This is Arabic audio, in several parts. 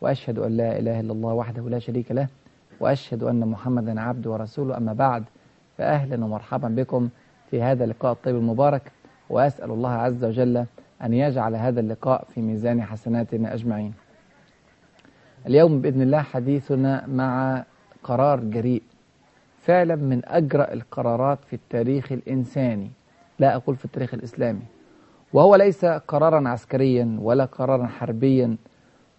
وأشهد أن لا إله إلا الله وحده لا شريك له وأشهد أن محمدا عبده ورسوله. أما بعد فأهلا ومرحبا بكم في هذا اللقاء الطيب المبارك وأسأل الله عز وجل أن يجعل هذا اللقاء في ميزان حسناتنا أجمعين. اليوم بإذن الله حديثنا مع قرار جريء فعلا من أجرأ القرارات في التاريخ الإنساني لا أقول في التاريخ الإسلامي وهو ليس قرارا عسكريا ولا قرارا حربيا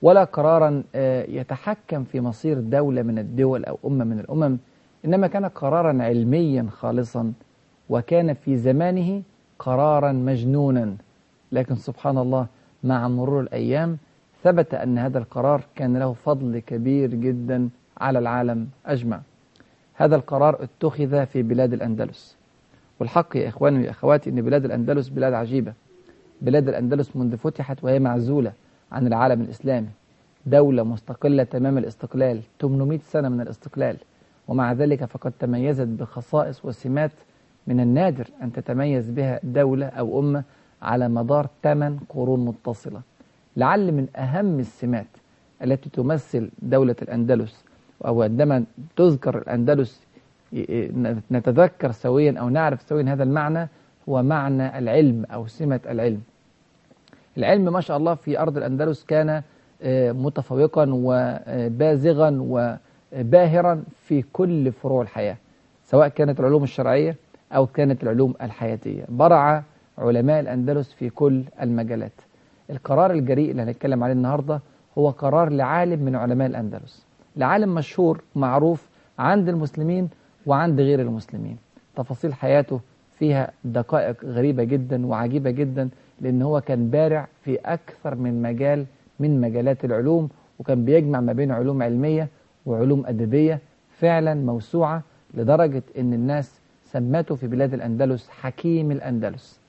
ولا قرارا يتحكم في مصير دولة من الدول أو أمة من الأمم إنما كان قرارا علميا خالصا وكان في زمانه قرارا مجنونا. لكن سبحان الله مع مرور الأيام ثبت أن هذا القرار كان له فضل كبير جدا على العالم أجمع. هذا القرار اتخذ في بلاد الأندلس. والحق يا إخواني وأخواتي أن بلاد الأندلس بلاد عجيبة. بلاد الأندلس منذ فتحت وهي معزولة. عن العالم الإسلامي. دولة مستقلة تمام الاستقلال 800 سنة من الاستقلال. ومع ذلك فقد تميزت بخصائص وسمات من النادر أن تتميز بها دولة أو أمة على مدار 8 قرون متصلة. لعل من أهم السمات التي تمثل دولة الأندلس أو عندما تذكر الأندلس نتذكر سويا أو نعرف سويا هذا المعنى هو معنى العلم أو سمة العلم. العلم ما شاء الله في أرض الأندلس كان متفوقا وبازغا وباهرا في كل فروع الحياة سواء كانت العلوم الشرعية أو كانت العلوم الحياتية. برع علماء الأندلس في كل المجالات. القرار الجريء اللي هنتكلم عليه النهاردة هو قرار لعالم من علماء الأندلس. لعالم مشهور معروف عند المسلمين وعند غير المسلمين. تفاصيل حياته فيها دقائق غريبة جدا وعجيبة جدا. لأن هو كان بارع في أكثر من مجال من مجالات العلوم وكان بيجمع ما بين علوم علمية وعلوم أدبية فعلا موسوعة لدرجة أن الناس سمته في بلاد الأندلس حكيم الأندلس.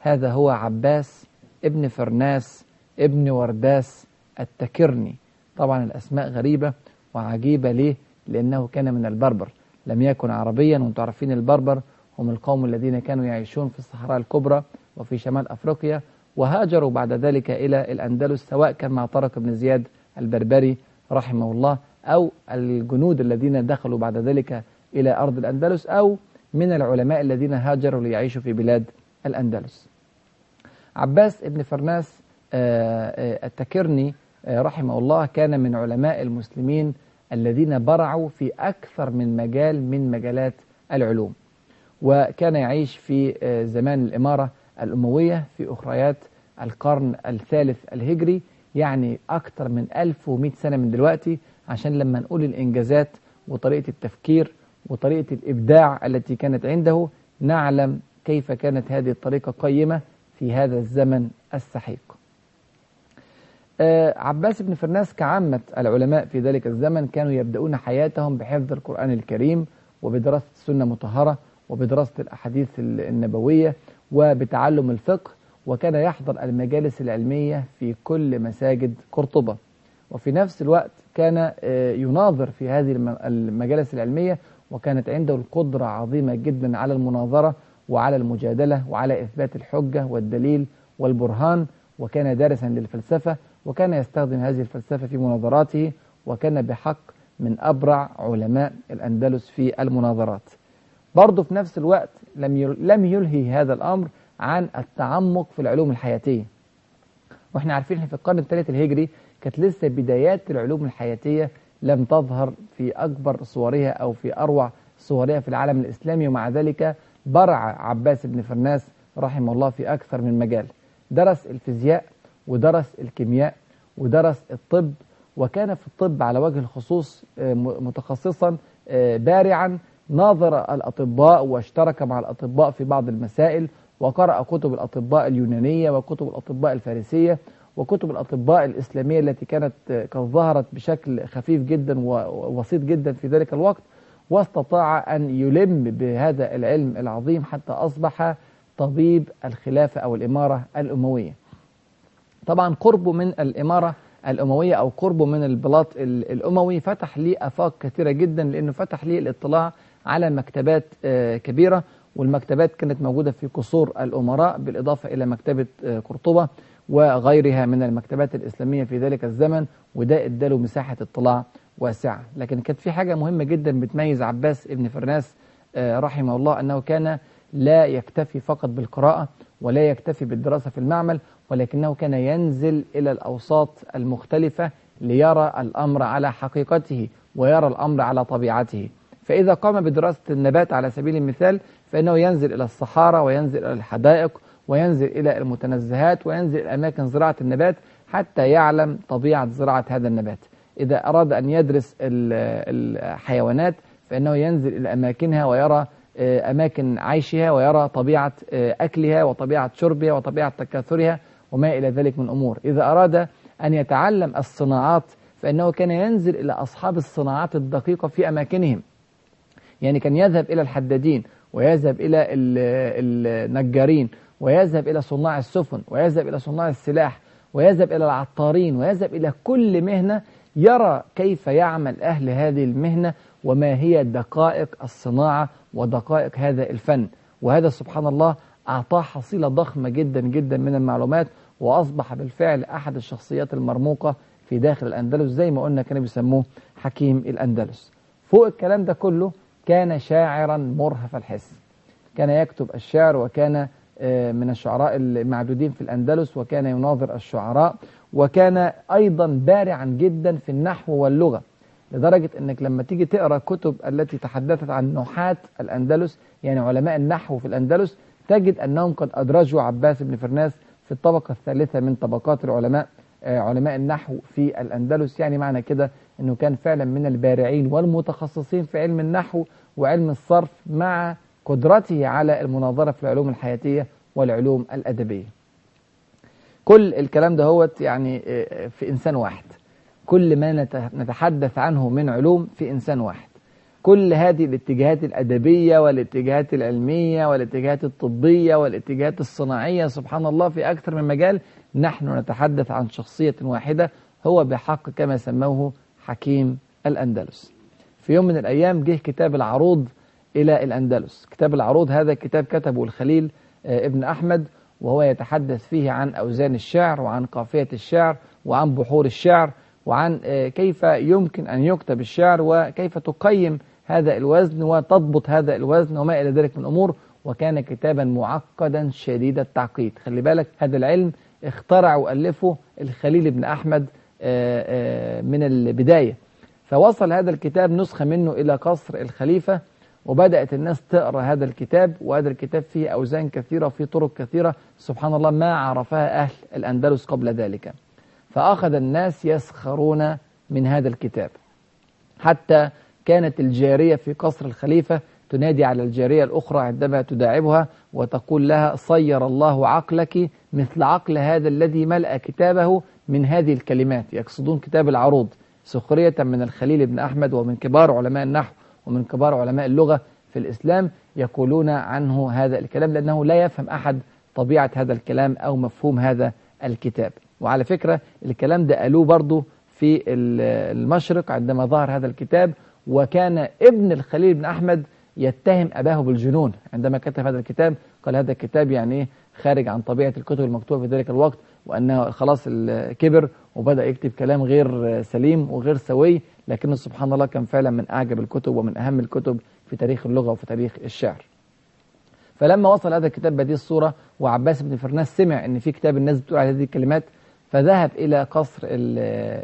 هذا هو عباس ابن فرناس ابن ورداس التكرني. طبعا الأسماء غريبة وعجيبة ليه؟ لأنه كان من البربر. لم يكن عربيا وأنتم عارفين البربر هم القوم الذين كانوا يعيشون في الصحراء الكبرى. وفي شمال أفريقيا وهاجروا بعد ذلك إلى الأندلس سواء كان مع طارق بن زياد البربري رحمه الله أو الجنود الذين دخلوا بعد ذلك إلى أرض الأندلس أو من العلماء الذين هاجروا ليعيشوا في بلاد الأندلس. عباس ابن فرناس التكرني رحمه الله كان من علماء المسلمين الذين برعوا في أكثر من مجال من مجالات العلوم وكان يعيش في زمان الإمارة الأموية في أخريات القرن الثالث الهجري يعني أكثر من 1100 سنة من دلوقتي عشان لما نقول الإنجازات وطريقة التفكير وطريقة الإبداع التي كانت عنده نعلم كيف كانت هذه الطريقة قيمة في هذا الزمن السحيق. آه عباس بن فرناس كعامة العلماء في ذلك الزمن كانوا يبدأون حياتهم بحفظ القرآن الكريم وبدراسة السنة مطهرة وبدراسة الأحاديث النبوية وبتعلم الفقه وكان يحضر المجالس العلمية في كل مساجد قرطبة. وفي نفس الوقت كان يناظر في هذه المجالس العلمية وكانت عنده القدرة عظيمة جدا على المناظرة وعلى المجادلة وعلى إثبات الحجة والدليل والبرهان. وكان دارسا للفلسفة وكان يستخدم هذه الفلسفة في مناظراته وكان بحق من أبرع علماء الأندلس في المناظرات. برضه في نفس الوقت لم لم يلهي هذا الأمر عن التعمق في العلوم الحياتية. وإحنا عارفين في القرن الثالث الهجري كانت لسه بدايات العلوم الحياتية لم تظهر في أكبر صورها أو في أروع صورها في العالم الإسلامي ومع ذلك برع عباس بن فرناس رحمه الله في أكثر من مجال. درس الفيزياء ودرس الكيمياء ودرس الطب وكان في الطب على وجه الخصوص متخصصا بارعا ناظر الأطباء واشترك مع الأطباء في بعض المسائل وقرأ كتب الأطباء اليونانية وكتب الأطباء الفارسية وكتب الأطباء الإسلامية التي كانت قد ظهرت بشكل خفيف جدا وبسيط جدا في ذلك الوقت واستطاع أن يلم بهذا العلم العظيم حتى أصبح طبيب الخلافة أو الإمارة الأموية. طبعا قربه من الإمارة الأموية أو قربه من البلاط الأموي فتح لي أفاق كثيرة جدا لأنه فتح لي الاطلاع على مكتبات كبيرة والمكتبات كانت موجودة في قصور الأمراء بالإضافة إلى مكتبة قرطبة وغيرها من المكتبات الإسلامية في ذلك الزمن وده اداله مساحة اطلاع واسعة. لكن كانت في حاجة مهمة جدا بتميز عباس ابن فرناس رحمه الله أنه كان لا يكتفي فقط بالقراءة ولا يكتفي بالدراسة في المعمل ولكنه كان ينزل إلى الأوساط المختلفة ليرى الأمر على حقيقته ويرى الأمر على طبيعته. فإذا قام بدراسة النبات على سبيل المثال فإنه ينزل إلى الصحارى وينزل إلى الحدائق وينزل إلى المتنزهات وينزل إلى أماكن زراعة النبات حتى يعلم طبيعة زراعة هذا النبات. إذا أراد أن يدرس الحيوانات فإنه ينزل إلى أماكنها ويرى أماكن عيشها ويرى طبيعة أكلها وطبيعة شربها وطبيعة تكاثرها وما إلى ذلك من أمور. إذا أراد أن يتعلم الصناعات فإنه كان ينزل إلى أصحاب الصناعات الدقيقة في أماكنهم. يعني كان يذهب إلى الحدادين ويذهب إلى النجارين ويذهب إلى صناع السفن ويذهب إلى صناع السلاح ويذهب إلى العطارين ويذهب إلى كل مهنة يرى كيف يعمل أهل هذه المهنة وما هي دقائق الصناعة ودقائق هذا الفن. وهذا سبحان الله أعطاه حصيلة ضخمة جدا جدا من المعلومات وأصبح بالفعل أحد الشخصيات المرموقة في داخل الأندلس زي ما قلنا كانوا بيسموه حكيم الأندلس. فوق الكلام ده كله كان شاعرا مرهف الحس. كان يكتب الشعر وكان من الشعراء المعدودين في الأندلس وكان يناظر الشعراء وكان أيضا بارعا جدا في النحو واللغة لدرجة أنك لما تيجي تقرأ كتب التي تحدثت عن نحاة الأندلس يعني علماء النحو في الأندلس تجد أنهم قد أدرجوا عباس بن فرناس في الطبقة الثالثة من طبقات العلماء. علماء النحو في الأندلس. يعني معنى كده أنه كان فعلا من البارعين والمتخصصين في علم النحو وعلم الصرف مع قدرته على المناظرة في العلوم الحياتية والعلوم الأدبية. كل الكلام ده هو يعني في إنسان واحد. كل ما نتحدث عنه من علوم في إنسان واحد. كل هذه الاتجاهات الأدبية والاتجاهات العلمية والاتجاهات الطبية والاتجاهات الصناعية سبحان الله في أكثر من مجال نحن نتحدث عن شخصية واحدة هو بحق كما سموه حكيم الأندلس. في يوم من الأيام جه كتاب العروض إلى الأندلس. كتاب العروض هذا كتاب كتبه الخليل ابن أحمد وهو يتحدث فيه عن أوزان الشعر وعن قافية الشعر وعن بحور الشعر وعن كيف يمكن أن يكتب الشعر وكيف تقيم هذا الوزن وتضبط هذا الوزن وما إلى ذلك من أمور وكان كتابا معقدا شديد التعقيد. خلي بالك هذا العلم اخترع وألفه الخليل بن أحمد من البداية. فوصل هذا الكتاب نسخة منه إلى قصر الخليفة وبدأت الناس تقرأ هذا الكتاب وهذا الكتاب فيه أوزان كثيرة وفيه طرق كثيرة. سبحان الله ما عرفها أهل الأندلس قبل ذلك. فأخذ الناس يسخرون من هذا الكتاب. حتى كانت الجارية في قصر الخليفة تنادي على الجارية الأخرى عندما تداعبها وتقول لها صير الله عقلك مثل عقل هذا الذي ملأ كتابه من هذه الكلمات. يقصدون كتاب العروض سخرية من الخليل بن أحمد ومن كبار علماء النحو ومن كبار علماء اللغة في الإسلام يقولون عنه هذا الكلام لأنه لا يفهم أحد طبيعة هذا الكلام أو مفهوم هذا الكتاب. وعلى فكرة الكلام ده قالوه برضو في المشرق عندما ظهر هذا الكتاب وكان ابن الخليل بن أحمد يتهم أباه بالجنون. عندما كتب هذا الكتاب قال هذا الكتاب يعني إيه خارج عن طبيعة الكتب المكتوبة في ذلك الوقت وأنه خلاص كبر وبدأ يكتب كلام غير سليم وغير سوي لكنه سبحان الله كان فعلا من أعجب الكتب ومن أهم الكتب في تاريخ اللغة وفي تاريخ الشعر. فلما وصل هذا الكتاب بهذه الصورة وعباس بن فرناس سمع أن في كتاب الناس بتقول على هذه الكلمات فذهب إلى قصر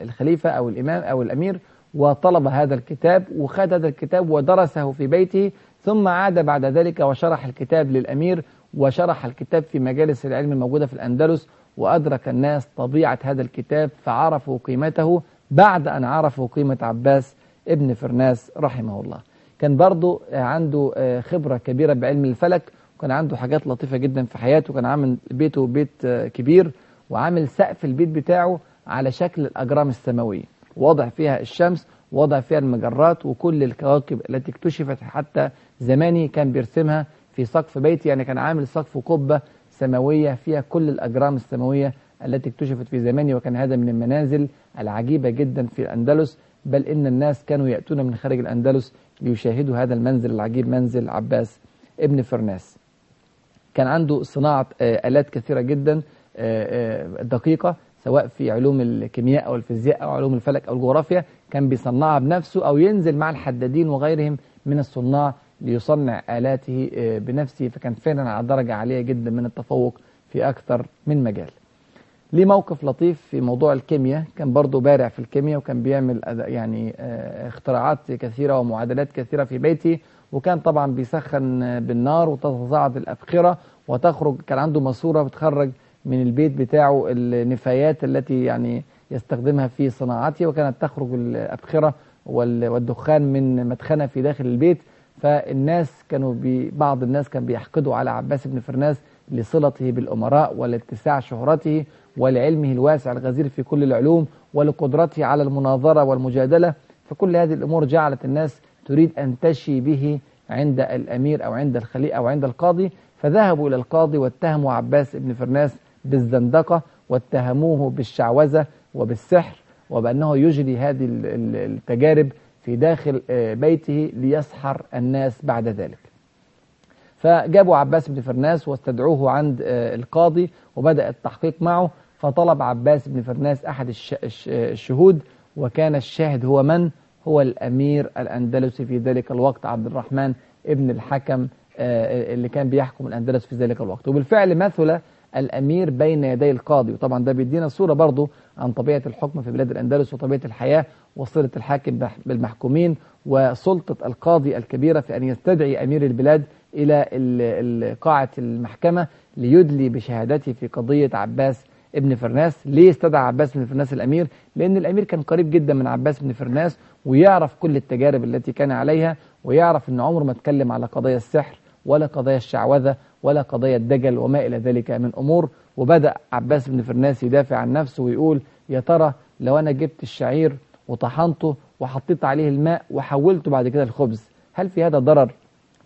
الخليفة أو الإمام أو الأمير وطلب هذا الكتاب وخد هذا الكتاب ودرسه في بيته ثم عاد بعد ذلك وشرح الكتاب للأمير وشرح الكتاب في مجالس العلم الموجودة في الأندلس وأدرك الناس طبيعة هذا الكتاب فعرفوا قيمته بعد أن عرفوا قيمة عباس ابن فرناس رحمه الله. كان برضو عنده خبرة كبيرة بعلم الفلك وكان عنده حاجات لطيفة جدا في حياته. كان عامل بيته بيت كبير وعامل سقف البيت بتاعه على شكل الأجرام السماوية. وضع فيها الشمس وضع فيها المجرات وكل الكواكب التي اكتشفت حتى زماني كان بيرسمها في سقف بيتي يعني كان عامل سقف قبة سماوية فيها كل الأجرام السماوية التي اكتشفت في زماني وكان هذا من المنازل العجيبة جدا في الأندلس. بل إن الناس كانوا يأتون من خارج الأندلس ليشاهدوا هذا المنزل العجيب منزل عباس ابن فرناس. كان عنده صناعة آه، آلات كثيرة جدا آه، آه، دقيقة سواء في علوم الكيمياء أو الفيزياء أو علوم الفلك أو الجغرافيا كان بيصنعها بنفسه أو ينزل مع الحدادين وغيرهم من الصناع ليصنع آلاته آه، بنفسه فكان فعلا على درجة عالية جدا من التفوق في أكثر من مجال. ليه موقف لطيف في موضوع الكيمياء؟ كان برضه بارع في الكيمياء وكان بيعمل يعني آه، اختراعات كثيرة ومعادلات كثيرة في بيته وكان طبعا بيسخن بالنار وتتصاعد الأبخرة وتخرج كان عنده ماسورة بتخرج من البيت بتاعه النفايات التي يعني يستخدمها في صناعته وكانت تخرج الأبخرة وال- والدخان من مدخنة في داخل البيت فالناس كانوا بعض الناس كان بيحقدوا على عباس بن فرناس لصلته بالأمراء ولاتساع شهرته ولعلمه الواسع الغزير في كل العلوم ولقدرته على المناظرة والمجادلة. فكل هذه الأمور جعلت الناس تريد أن تشي به عند الأمير أو عند الخليفة أو عند القاضي. فذهبوا إلى القاضي واتهموا عباس بن فرناس بالزندقة واتهموه بالشعوذة وبالسحر وبأنه يجري هذه ال- ال- التجارب في داخل آه، بيته ليسحر الناس بعد ذلك. فجابوا عباس بن فرناس واستدعوه عند آه، القاضي وبدأ التحقيق معه. فطلب عباس بن فرناس أحد الش- الش- الشهود وكان الشاهد هو من؟ هو الأمير الأندلسي في ذلك الوقت عبد الرحمن ابن الحكم آه، اللي كان بيحكم الأندلس في ذلك الوقت. وبالفعل مثل الأمير بين يدي القاضي. وطبعا ده بيدينا صورة برضو عن طبيعة الحكم في بلاد الأندلس وطبيعة الحياة وصلة الحاكم بالمحكومين وسلطة القاضي الكبيرة في أن يستدعي أمير البلاد إلى قاعة المحكمة ليدلي بشهادته في قضية عباس ابن فرناس. ليه استدعى عباس بن فرناس الأمير؟ لأن الأمير كان قريب جدا من عباس بن فرناس ويعرف كل التجارب التي كان عليها ويعرف أن عمره ما اتكلم على قضايا السحر ولا قضايا الشعوذة ولا قضايا الدجل وما إلى ذلك من أمور. وبدأ عباس بن فرناس يدافع عن نفسه ويقول يا ترى لو أنا جبت الشعير وطحنته وحطيت عليه الماء وحولته بعد كده الخبز هل في هذا ضرر؟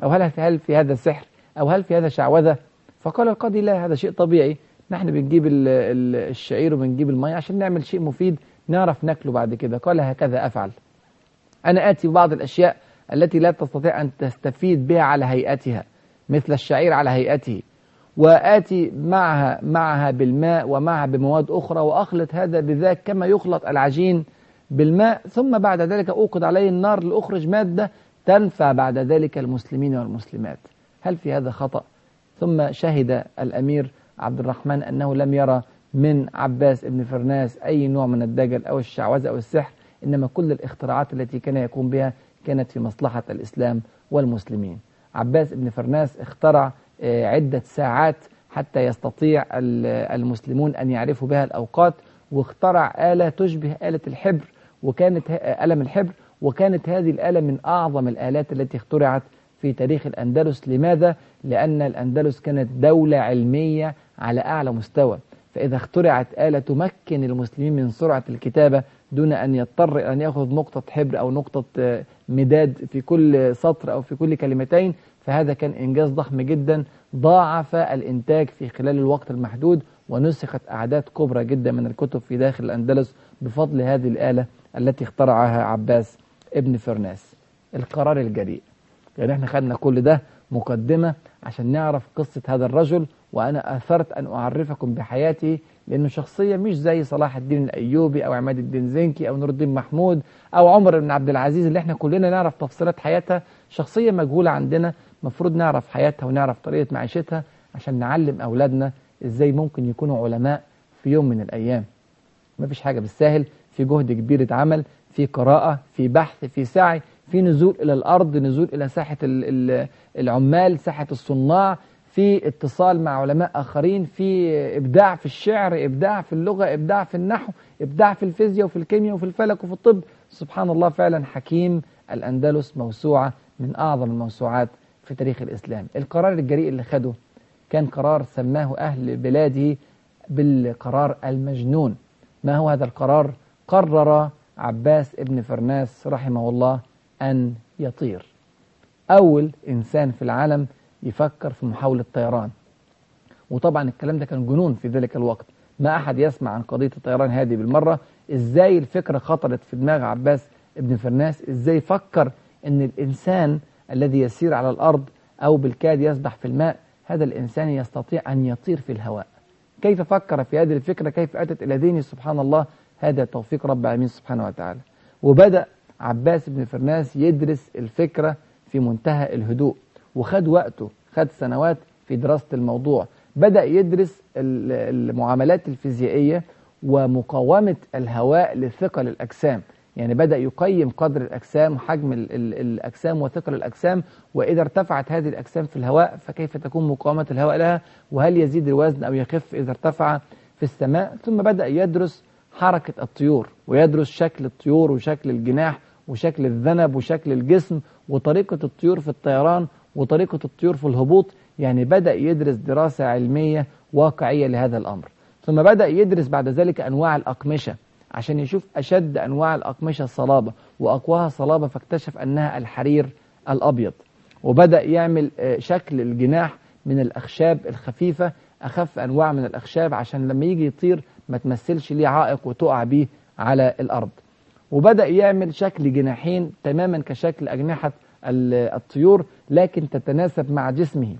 أو هل هل في هذا سحر؟ أو هل في هذا شعوذة؟ فقال القاضي لا هذا شيء طبيعي. نحن بنجيب ال- ال- الشعير وبنجيب المية عشان نعمل شيء مفيد نعرف ناكله بعد كده. قال هكذا أفعل. أنا آتي ببعض الأشياء التي لا تستطيع أن تستفيد بها على هيئتها مثل الشعير على هيئته وآتي معها معها بالماء ومعها بمواد أخرى وأخلط هذا بذاك كما يخلط العجين بالماء ثم بعد ذلك أوقد عليه النار لأخرج مادة تنفع بعد ذلك المسلمين والمسلمات هل في هذا خطأ؟ ثم شهد الأمير عبد الرحمن أنه لم يرى من عباس بن فرناس أي نوع من الدجل أو الشعوذة أو السحر إنما كل الاختراعات التي كان يقوم بها كانت في مصلحة الإسلام والمسلمين. عباس بن فرناس اخترع آه، عدة ساعات حتى يستطيع ال- المسلمون أن يعرفوا بها الأوقات واخترع آلة تشبه آلة الحبر وكانت ه- قلم الحبر وكانت هذه الآلة من أعظم الآلات التي اخترعت في تاريخ الأندلس. لماذا؟ لأن الأندلس كانت دولة علمية على أعلى مستوى. فإذا اخترعت آلة تمكن المسلمين من سرعة الكتابة دون أن يضطر أن يأخذ نقطة حبر أو نقطة آه، مداد في كل سطر أو في كل كلمتين فهذا كان إنجاز ضخم جدا ضاعف الإنتاج في خلال الوقت المحدود ونسخت أعداد كبرى جدا من الكتب في داخل الأندلس بفضل هذه الآلة التي اخترعها عباس ابن فرناس. القرار الجريء. يعني إحنا خدنا كل ده مقدمة عشان نعرف قصة هذا الرجل وأنا أثرت أن أعرفكم بحياته لأنه شخصية مش زي صلاح الدين الأيوبي أو عماد الدين زنكي أو نور الدين محمود أو عمر بن عبد العزيز اللي إحنا كلنا نعرف تفصيلات حياتها. شخصية مجهولة عندنا مفروض نعرف حياتها ونعرف طريقة معيشتها عشان نعلم أولادنا إزاي ممكن يكونوا علماء في يوم من الأيام. مفيش حاجة بالساهل في جهد كبير اتعمل في قراءة في بحث في سعي في نزول إلى الأرض نزول إلى ساحة ال- ال- العمال ساحة الصناع في اتصال مع علماء آخرين في إبداع في الشعر إبداع في اللغة إبداع في النحو إبداع في الفيزياء وفي الكيمياء وفي الفلك وفي الطب. سبحان الله فعلا حكيم الأندلس موسوعة من أعظم الموسوعات في تاريخ الإسلام. القرار الجريء اللي خده كان قرار سماه أهل بلاده بالقرار المجنون. ما هو هذا القرار؟ قرر عباس ابن فرناس رحمه الله أن يطير. أول إنسان في العالم يفكر في محاولة طيران. وطبعا الكلام ده كان جنون في ذلك الوقت. ما أحد يسمع عن قضية الطيران هذه بالمرة. إزاي الفكرة خطرت في دماغ عباس ابن فرناس؟ إزاي فكر أن الإنسان الذي يسير على الأرض أو بالكاد يسبح في الماء هذا الإنسان يستطيع أن يطير في الهواء؟ كيف فكر في هذه الفكرة؟ كيف أتت إلى دينه؟ سبحان الله هذا توفيق رب العالمين سبحانه وتعالى. وبدأ عباس بن فرناس يدرس الفكرة في منتهى الهدوء. وخد وقته خد سنوات في دراسة الموضوع. بدأ يدرس المعاملات الفيزيائية ومقاومة الهواء لثقل الأجسام. يعني بدأ يقيم قدر الأجسام وحجم الأجسام وثقل الأجسام وإذا ارتفعت هذه الأجسام في الهواء فكيف تكون مقاومة الهواء لها؟ وهل يزيد الوزن أو يخف إذا ارتفع في السماء؟ ثم بدأ يدرس حركة الطيور ويدرس شكل الطيور وشكل الجناح وشكل الذنب وشكل الجسم وطريقة الطيور في الطيران وطريقة الطيور في الهبوط يعني بدأ يدرس دراسة علمية واقعية لهذا الأمر. ثم بدأ يدرس بعد ذلك أنواع الأقمشة عشان يشوف أشد أنواع الأقمشة صلابة وأقواها صلابة فاكتشف أنها الحرير الأبيض. وبدأ يعمل شكل الجناح من الأخشاب الخفيفة أخف أنواع من الأخشاب عشان لما يجي يطير ما تمثلش ليه عائق وتقع بيه على الأرض. وبدأ يعمل شكل جناحين تماما كشكل أجنحة الطيور لكن تتناسب مع جسمه.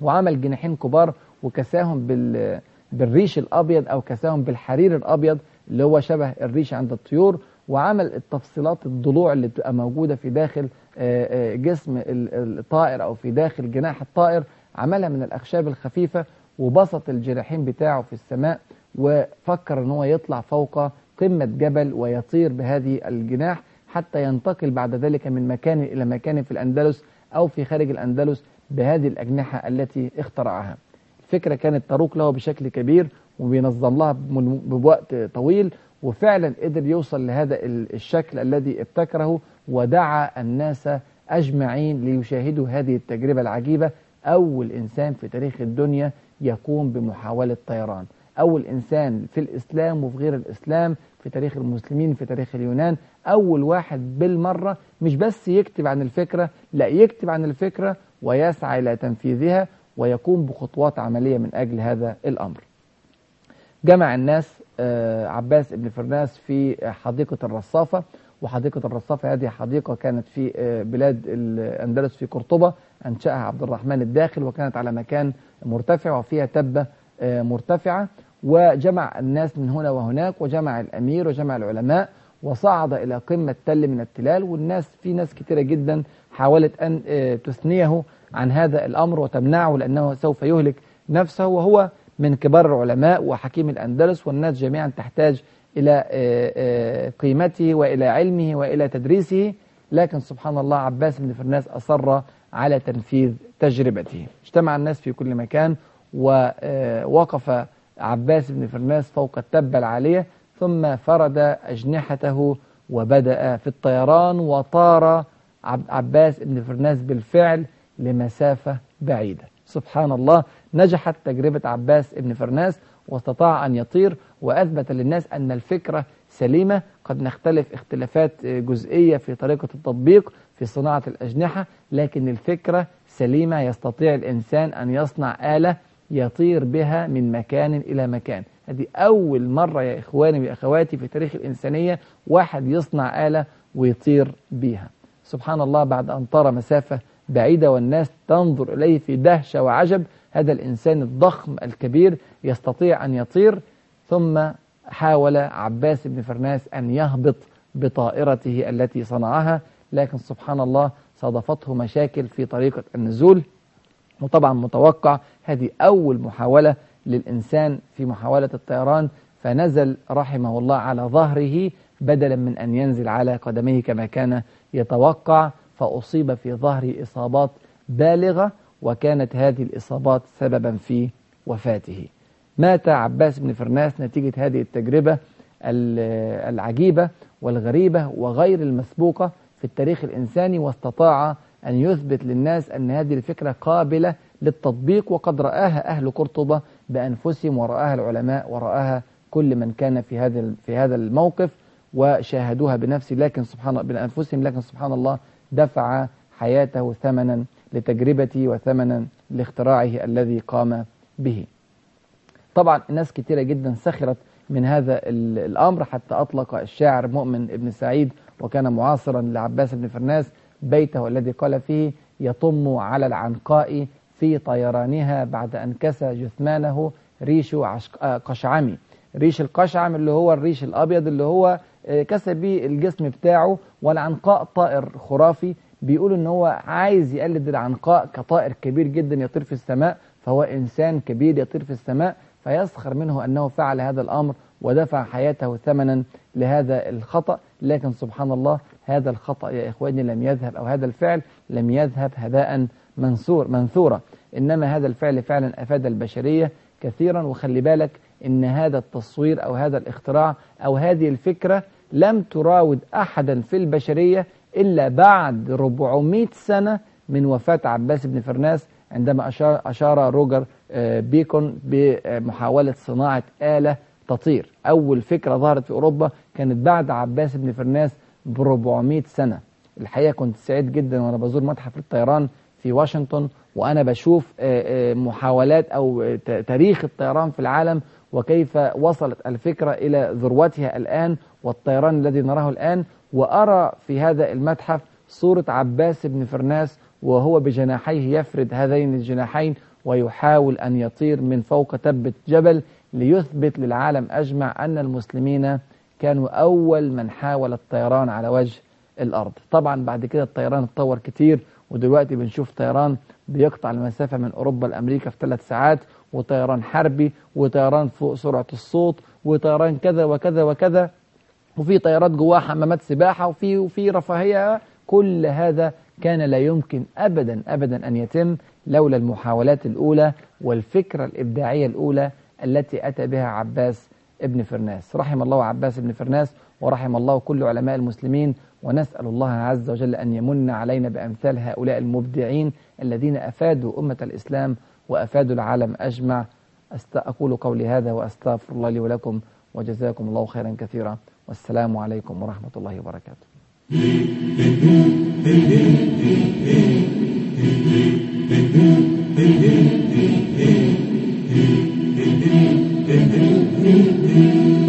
وعمل جناحين كبار وكساهم بال بالريش الأبيض أو كساهم بالحرير الأبيض اللي هو شبه الريش عند الطيور. وعمل التفصيلات الضلوع اللي بتبقى موجودة في داخل جسم الطائر أو في داخل جناح الطائر. عملها من الأخشاب الخفيفة وبسط الجناحين بتاعه في السماء وفكر إن هو يطلع فوق قمة جبل ويطير بهذه الجناح. حتى ينتقل بعد ذلك من مكان إلى مكان في الأندلس أو في خارج الأندلس بهذه الأجنحة التي اخترعها. الفكرة كانت تروق له بشكل كبير وبينظم لها بوقت طويل وفعلا قدر يوصل لهذا الشكل الذي ابتكره ودعا الناس أجمعين ليشاهدوا هذه التجربة العجيبة. أول إنسان في تاريخ الدنيا يقوم بمحاولة طيران. أول إنسان في الإسلام وفي غير الإسلام في تاريخ المسلمين في تاريخ اليونان أول واحد بالمرة مش بس يكتب عن الفكرة لا يكتب عن الفكرة ويسعى إلى تنفيذها ويقوم بخطوات عملية من أجل هذا الأمر. جمع الناس عباس بن فرناس في حديقة الرصافة وحديقة الرصافة هذه حديقة كانت في بلاد الأندلس في قرطبة أنشأها عبد الرحمن الداخل وكانت على مكان مرتفع وفيها تبة مرتفعة. وجمع الناس من هنا وهناك وجمع الأمير وجمع العلماء وصعد إلى قمة تل من التلال والناس في ناس كثيرة جدا حاولت أن تثنيه عن هذا الأمر وتمنعه لأنه سوف يهلك نفسه وهو من كبار العلماء وحكيم الأندلس والناس جميعا تحتاج إلى قيمته وإلى علمه وإلى تدريسه. لكن سبحان الله عباس بن فرناس أصر على تنفيذ تجربته. اجتمع الناس في كل مكان ووقف عباس بن فرناس فوق التبة العالية ثم فرد أجنحته وبدأ في الطيران وطار عباس بن فرناس بالفعل لمسافة بعيدة. سبحان الله نجحت تجربة عباس بن فرناس واستطاع أن يطير وأثبت للناس أن الفكرة سليمة. قد نختلف اختلافات جزئية في طريقة التطبيق في صناعة الأجنحة لكن الفكرة سليمة يستطيع الإنسان أن يصنع آلة يطير بها من مكان إلى مكان. هذه أول مرة يا إخواني وأخواتي في تاريخ الإنسانية واحد يصنع آلة ويطير بها سبحان الله بعد أن طار مسافة بعيدة والناس تنظر إليه في دهشة وعجب هذا الإنسان الضخم الكبير يستطيع أن يطير. ثم حاول عباس بن فرناس أن يهبط بطائرته التي صنعها لكن سبحان الله صادفته مشاكل في طريقة النزول. وطبعا متوقع هذه أول محاولة للإنسان في محاولة الطيران فنزل رحمه الله على ظهره بدلا من أن ينزل على قدميه كما كان يتوقع فأصيب في ظهره إصابات بالغة وكانت هذه الإصابات سببا في وفاته. مات عباس بن فرناس نتيجة هذه التجربة العجيبة والغريبة وغير المسبوقة في التاريخ الإنساني واستطاع أن يثبت للناس أن هذه الفكرة قابلة للتطبيق وقد رآها أهل قرطبة بأنفسهم ورآها العلماء ورآها كل من كان في هذا في هذا الموقف وشاهدوها بنفسه. لكن سبحان بأنفسهم لكن سبحان الله دفع حياته ثمنا لتجربته وثمنا لاختراعه الذي قام به. طبعا ناس كتيرة جدا سخرت من هذا الأمر حتى أطلق الشاعر مؤمن ابن سعيد وكان معاصرا لعباس بن فرناس بيته الذي قال فيه يطم على العنقاء في طيرانها بعد أن كسى جثمانه ريش قشعمي. ريش القشعم اللي هو الريش الأبيض اللي هو كسى بيه الجسم بتاعه والعنقاء طائر خرافي. بيقول إن هو عايز يقلد العنقاء كطائر كبير جدا يطير في السماء فهو إنسان كبير يطير في السماء فيسخر منه أنه فعل هذا الأمر ودفع حياته ثمنا لهذا الخطأ. لكن سبحان الله هذا الخطأ يا إخواني لم يذهب أو هذا الفعل لم يذهب هباء منثور منثورا. إنما هذا الفعل فعلا أفاد البشرية كثيرا وخلي بالك إن هذا التصوير أو هذا الاختراع أو هذه الفكرة لم تراود أحدا في البشرية إلا بعد 400 سنة من وفاة عباس بن فرناس عندما أشار, أشار روجر بيكون بمحاولة صناعة آلة تطير. أول فكرة ظهرت في أوروبا كانت بعد عباس بن فرناس ب 400 سنة. الحقيقة كنت سعيد جدا وأنا بزور متحف الطيران في واشنطن وأنا بشوف محاولات أو تاريخ الطيران في العالم وكيف وصلت الفكرة إلى ذروتها الآن والطيران الذي نراه الآن. وأرى في هذا المتحف صورة عباس بن فرناس وهو بجناحيه يفرد هذين الجناحين ويحاول أن يطير من فوق تبة جبل ليثبت للعالم أجمع أن المسلمين كانوا أول من حاول الطيران على وجه الأرض. طبعا بعد كده الطيران اتطور كتير ودلوقتي بنشوف طيران بيقطع المسافة من أوروبا لأمريكا في ثلاث ساعات وطيران حربي وطيران فوق سرعة الصوت وطيران كذا وكذا وكذا. وفي طيارات جواها حمامات سباحة وفي وفي رفاهية. كل هذا كان لا يمكن أبدا أبدا أن يتم لولا المحاولات الأولى والفكرة الإبداعية الأولى التي أتى بها عباس ابن فرناس. رحم الله عباس ابن فرناس ورحم الله كل علماء المسلمين ونسأل الله عز وجل أن يمن علينا بأمثال هؤلاء المبدعين الذين أفادوا أمة الإسلام وأفادوا العالم أجمع. أقول قولي هذا وأستغفر الله لي ولكم وجزاكم الله خيرا كثيرا. والسلام عليكم ورحمة الله وبركاته.